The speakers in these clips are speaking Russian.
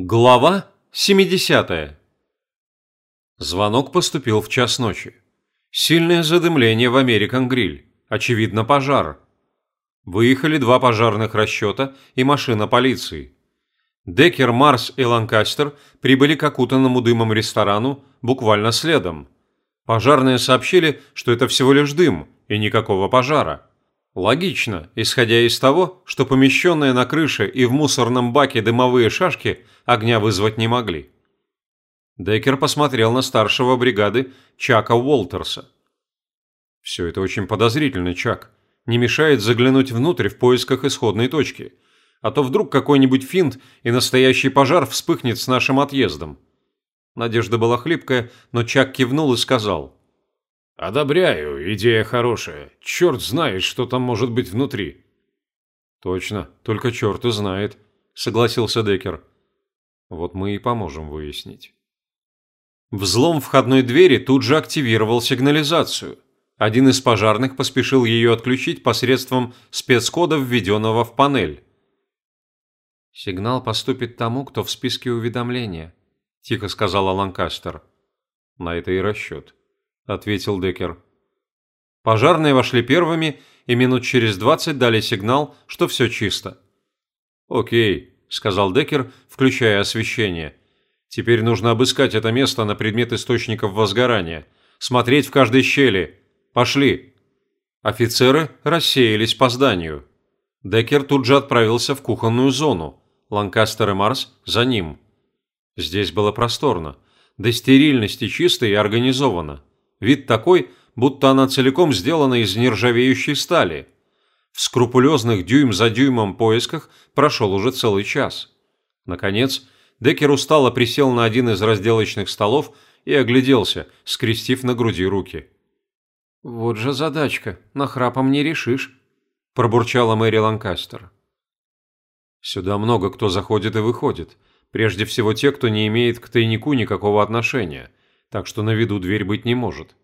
Глава 70. Звонок поступил в час ночи. Сильное задымление в American Grill. Очевидно, пожар. Выехали два пожарных расчета и машина полиции. Деккер, Марс и Ланкастер прибыли к окутанному дымом ресторану буквально следом. Пожарные сообщили, что это всего лишь дым и никакого пожара. Логично, исходя из того, что помещенные на крыше и в мусорном баке дымовые шашки огня вызвать не могли. Деккер посмотрел на старшего бригады Чака Уолтерса. «Все это очень подозрительно, Чак. Не мешает заглянуть внутрь в поисках исходной точки. А то вдруг какой-нибудь финт и настоящий пожар вспыхнет с нашим отъездом». Надежда была хлипкая, но Чак кивнул и сказал – «Одобряю, идея хорошая. Черт знает, что там может быть внутри». «Точно, только черт и знает», — согласился Деккер. «Вот мы и поможем выяснить». Взлом входной двери тут же активировал сигнализацию. Один из пожарных поспешил ее отключить посредством спецкода, введенного в панель. «Сигнал поступит тому, кто в списке уведомления», – тихо сказала Ланкастер. На это и расчет ответил Деккер. Пожарные вошли первыми и минут через двадцать дали сигнал, что все чисто. «Окей», – сказал Деккер, включая освещение. «Теперь нужно обыскать это место на предмет источников возгорания, смотреть в каждой щели. Пошли». Офицеры рассеялись по зданию. Деккер тут же отправился в кухонную зону. Ланкастер и Марс за ним. Здесь было просторно, до стерильности чисто и организовано. Вид такой, будто она целиком сделана из нержавеющей стали. В скрупулезных дюйм за дюймом поисках прошел уже целый час. Наконец, Деккер устало присел на один из разделочных столов и огляделся, скрестив на груди руки. «Вот же задачка, нахрапом не решишь», – пробурчала Мэри Ланкастер. «Сюда много кто заходит и выходит. Прежде всего те, кто не имеет к тайнику никакого отношения так что на виду дверь быть не может.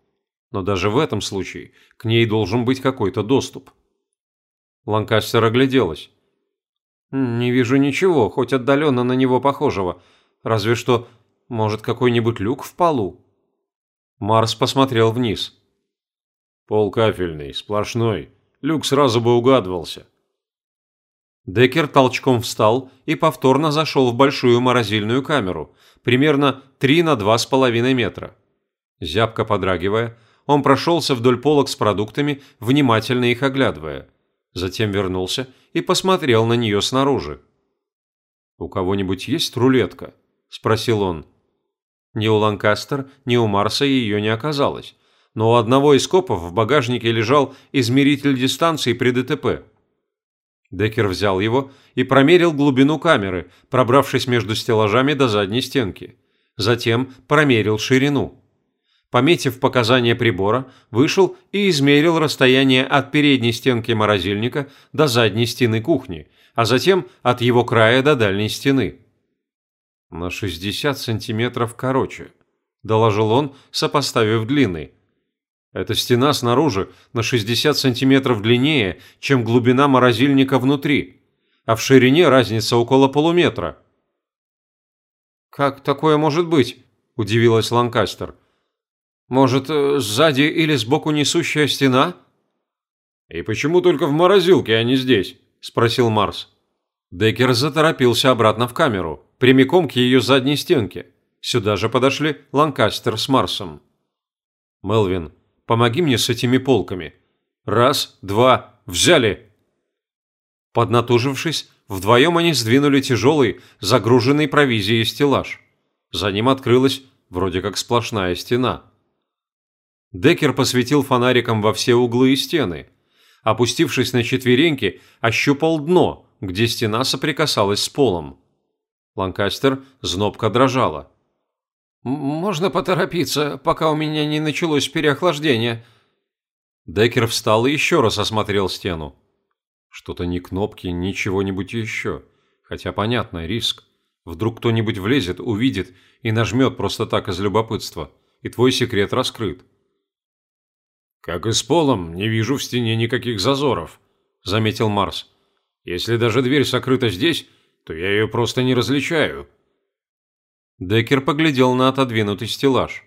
Но даже в этом случае к ней должен быть какой-то доступ. Ланкастер огляделась. «Не вижу ничего, хоть отдаленно на него похожего. Разве что, может, какой-нибудь люк в полу?» Марс посмотрел вниз. «Пол кафельный, сплошной. Люк сразу бы угадывался». Деккер толчком встал и повторно зашел в большую морозильную камеру, примерно 3 на 2,5 метра. Зябко подрагивая, он прошелся вдоль полок с продуктами, внимательно их оглядывая. Затем вернулся и посмотрел на нее снаружи. «У кого-нибудь есть рулетка?» – спросил он. Ни у Ланкастер, ни у Марса ее не оказалось, но у одного из копов в багажнике лежал измеритель дистанции при ДТП – Деккер взял его и промерил глубину камеры, пробравшись между стеллажами до задней стенки. Затем промерил ширину. Пометив показания прибора, вышел и измерил расстояние от передней стенки морозильника до задней стены кухни, а затем от его края до дальней стены. «На 60 сантиметров короче», – доложил он, сопоставив длины – эта стена снаружи на 60 сантиметров длиннее, чем глубина морозильника внутри, а в ширине разница около полуметра. «Как такое может быть?» – удивилась Ланкастер. «Может, э, сзади или сбоку несущая стена?» «И почему только в морозилке, а не здесь?» – спросил Марс. Деккер заторопился обратно в камеру, прямиком к ее задней стенке. Сюда же подошли Ланкастер с Марсом. «Мелвин, Помоги мне с этими полками. Раз, два, взяли!» Поднатужившись, вдвоем они сдвинули тяжелый, загруженный провизией стеллаж. За ним открылась вроде как сплошная стена. Деккер посветил фонариком во все углы и стены. Опустившись на четвереньки, ощупал дно, где стена соприкасалась с полом. Ланкастер знобко дрожала. «Можно поторопиться, пока у меня не началось переохлаждение». Деккер встал и еще раз осмотрел стену. Что-то ни кнопки, ни чего-нибудь еще. Хотя понятно, риск. Вдруг кто-нибудь влезет, увидит и нажмет просто так из любопытства. И твой секрет раскрыт. «Как и с полом, не вижу в стене никаких зазоров», – заметил Марс. «Если даже дверь сокрыта здесь, то я ее просто не различаю. Деккер поглядел на отодвинутый стеллаж.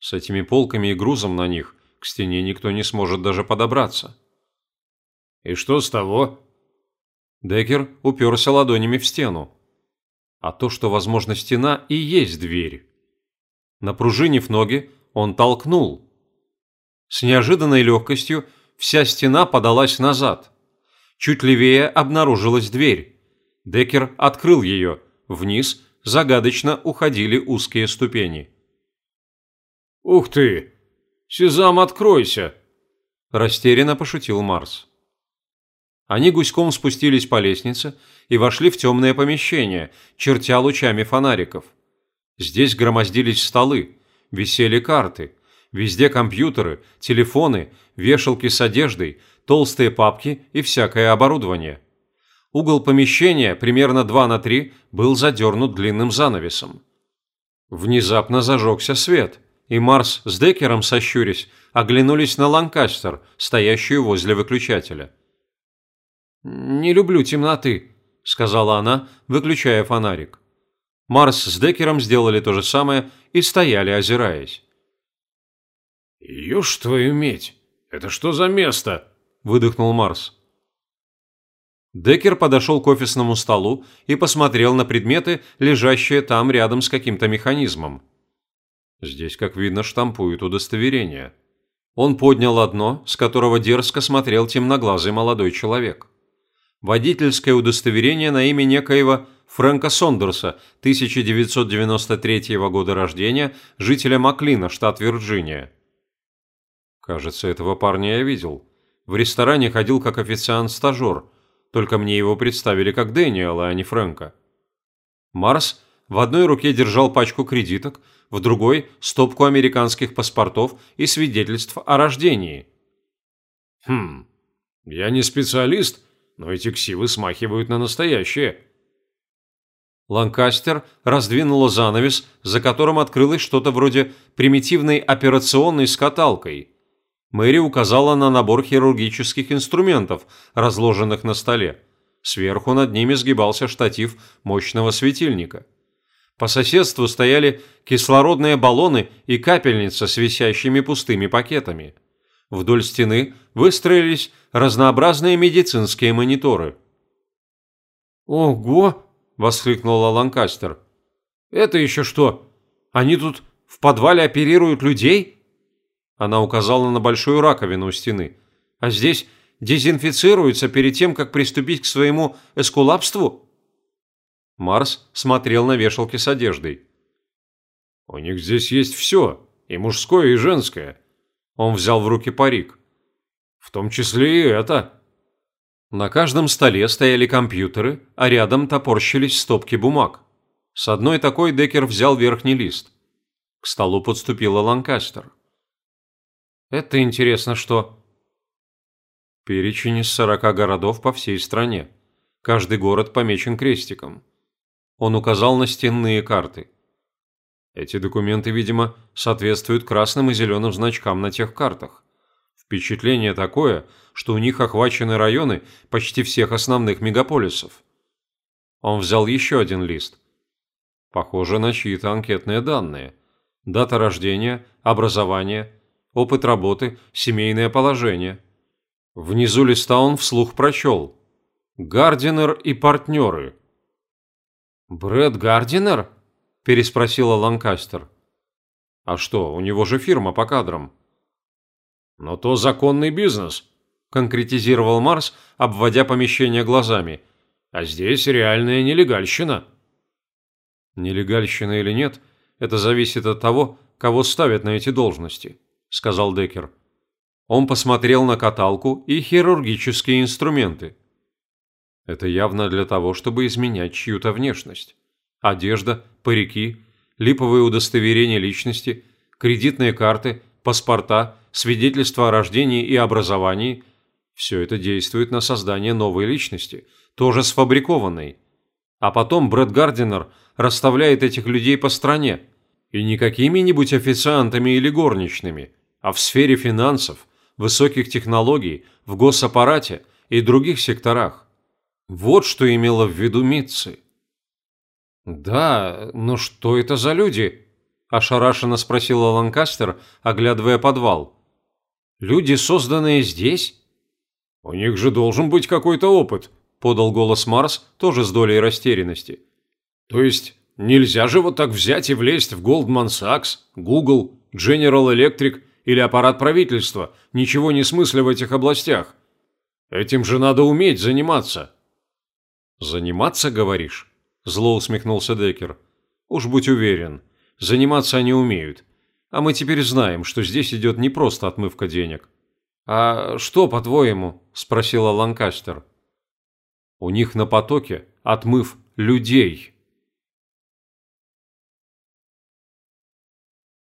С этими полками и грузом на них к стене никто не сможет даже подобраться. «И что с того?» Деккер уперся ладонями в стену. А то, что, возможно, стена и есть дверь. Напружинив ноги, он толкнул. С неожиданной легкостью вся стена подалась назад. Чуть левее обнаружилась дверь. Деккер открыл ее. Вниз загадочно уходили узкие ступени. «Ух ты! Сезам, откройся!» Растерянно пошутил Марс. Они гуськом спустились по лестнице и вошли в темное помещение, чертя лучами фонариков. Здесь громоздились столы, висели карты, везде компьютеры, телефоны, вешалки с одеждой, толстые папки и всякое оборудование. Угол помещения, примерно 2 на 3, был задернут длинным занавесом. Внезапно зажегся свет – и Марс с Деккером, сощурясь, оглянулись на Ланкастер, стоящую возле выключателя. «Не люблю темноты», – сказала она, выключая фонарик. Марс с Деккером сделали то же самое и стояли, озираясь. «Ешь твою медь! Это что за место?» – выдохнул Марс. Деккер подошел к офисному столу и посмотрел на предметы, лежащие там рядом с каким-то механизмом. Здесь, как видно, штампуют удостоверение. Он поднял одно, с которого дерзко смотрел темноглазый молодой человек. Водительское удостоверение на имя некоего Фрэнка Сондерса, 1993 года рождения, жителя Маклина, штат Вирджиния. Кажется, этого парня я видел. В ресторане ходил как официант-стажер, только мне его представили как Дэниела, а не Фрэнка. Марс в одной руке держал пачку кредиток, в другой – стопку американских паспортов и свидетельств о рождении. «Хм, я не специалист, но эти ксивы смахивают на настоящие». Ланкастер раздвинула занавес, за которым открылось что-то вроде примитивной операционной с каталкой. Мэри указала на набор хирургических инструментов, разложенных на столе. Сверху над ними сгибался штатив мощного светильника. По соседству стояли кислородные баллоны и капельница с висящими пустыми пакетами. Вдоль стены выстроились разнообразные медицинские мониторы. «Ого!» – воскликнула Ланкастер. «Это еще что? Они тут в подвале оперируют людей?» Она указала на большую раковину у стены. «А здесь дезинфицируются перед тем, как приступить к своему эскулапству?» Марс смотрел на вешалки с одеждой. «У них здесь есть все, и мужское, и женское». Он взял в руки парик. «В том числе и это». На каждом столе стояли компьютеры, а рядом топорщились стопки бумаг. С одной такой Деккер взял верхний лист. К столу подступила Ланкастер. «Это интересно, что...» Перечень из сорока городов по всей стране. Каждый город помечен крестиком. Он указал на стенные карты. Эти документы, видимо, соответствуют красным и зеленым значкам на тех картах. Впечатление такое, что у них охвачены районы почти всех основных мегаполисов. Он взял еще один лист. Похоже на чьи-то анкетные данные. Дата рождения, образование, опыт работы, семейное положение. Внизу листа он вслух прочел. «Гардинер и партнеры. «Брэд Гардинер?» – переспросила Ланкастер. «А что, у него же фирма по кадрам». «Но то законный бизнес», – конкретизировал Марс, обводя помещение глазами. «А здесь реальная нелегальщина». «Нелегальщина или нет, это зависит от того, кого ставят на эти должности», – сказал Деккер. Он посмотрел на каталку и хирургические инструменты. Это явно для того, чтобы изменять чью-то внешность. Одежда, парики, липовые удостоверения личности, кредитные карты, паспорта, свидетельства о рождении и образовании – все это действует на создание новой личности, тоже сфабрикованной. А потом Брэд Гардинер расставляет этих людей по стране. И не какими-нибудь официантами или горничными, а в сфере финансов, высоких технологий, в госаппарате и других секторах. Вот что имела в виду Митци. «Да, но что это за люди?» – ошарашенно спросила Ланкастер, оглядывая подвал. «Люди, созданные здесь?» «У них же должен быть какой-то опыт», – подал голос Марс, тоже с долей растерянности. «То есть нельзя же вот так взять и влезть в Goldman Sachs, Google, General Electric или аппарат правительства, ничего не смысля в этих областях? Этим же надо уметь заниматься». «Заниматься, говоришь?» Зло усмехнулся Деккер. Уж будь уверен, заниматься они умеют. А мы теперь знаем, что здесь идет не просто отмывка денег. А что, по-твоему? Спросила Ланкастер. У них на потоке отмыв людей.